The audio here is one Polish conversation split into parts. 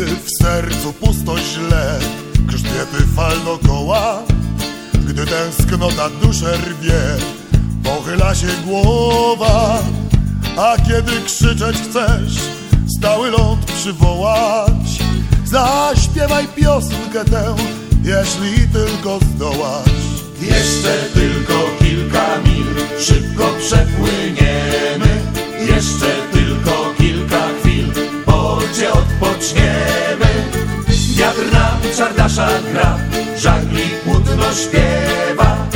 Kiedy w sercu pusto źle Grzbiety fal dokoła Gdy tęsknota duszę rwie Pochyla się głowa A kiedy krzyczeć chcesz Stały ląd przywołać Zaśpiewaj piosenkę tę Jeśli tylko zdołasz Jeszcze tylko kilka mil, szybko przepłyniemy. Jeszcze tylko kilka chwil, porcie odpoczniemy. Czardasza gra, żagli płótno śpiewa.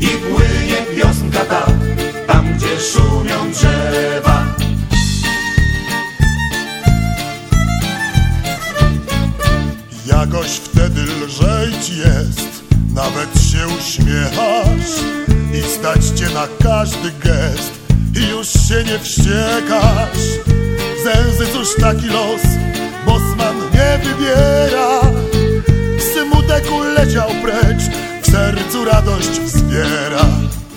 I płynie piosenka ta, tam gdzie szumią drzewa. Jakoś wtedy lżej ci jest Nawet się uśmiechasz I stać cię na każdy gest I już się nie wściekasz Zęzy cóż taki los Precz W sercu radość wzbiera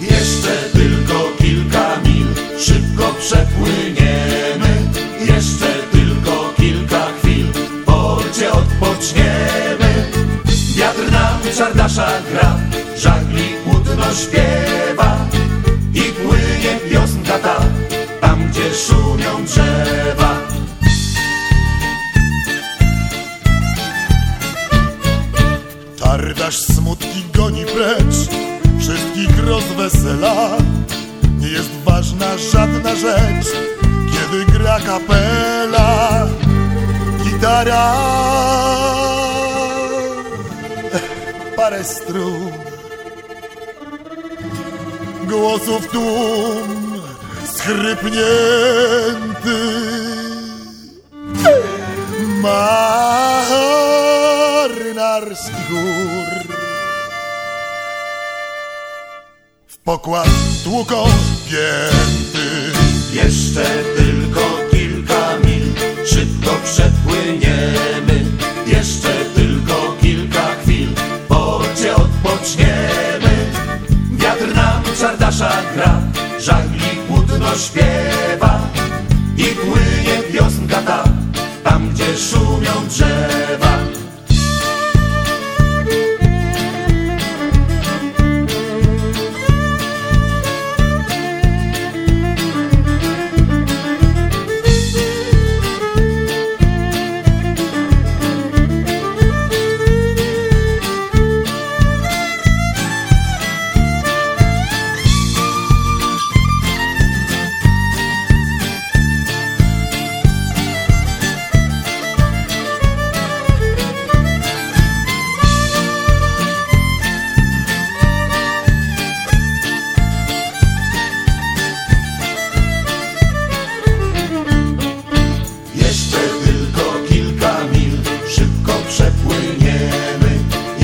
Jeszcze tylko kilka mil, szybko przepłyniemy. Jeszcze tylko kilka chwil, porcie odpoczniemy. Wiatr nam czardasza gra, żagli płótno śpiewa. I płynie piosenka ta, tam gdzie szumią Tardasz smutki goni precz Wszystkich rozwesela. Nie jest ważna żadna rzecz Kiedy gra kapela. Gitara. Parę strun Głosów tłum Schrypnięty W pokład tłuką pięty, Jeszcze tylko kilka mil, szybko przepłyniemy. Jeszcze tylko kilka chwil, porcie odpoczniemy. Wiatr nam czardasza gra, żagli płótno śpiewa.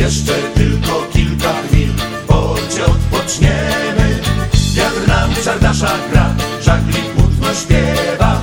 Jeszcze tylko kilka chwil, w porcie odpoczniemy. Wiatr nam czardasza gra, żagli płótno śpiewa.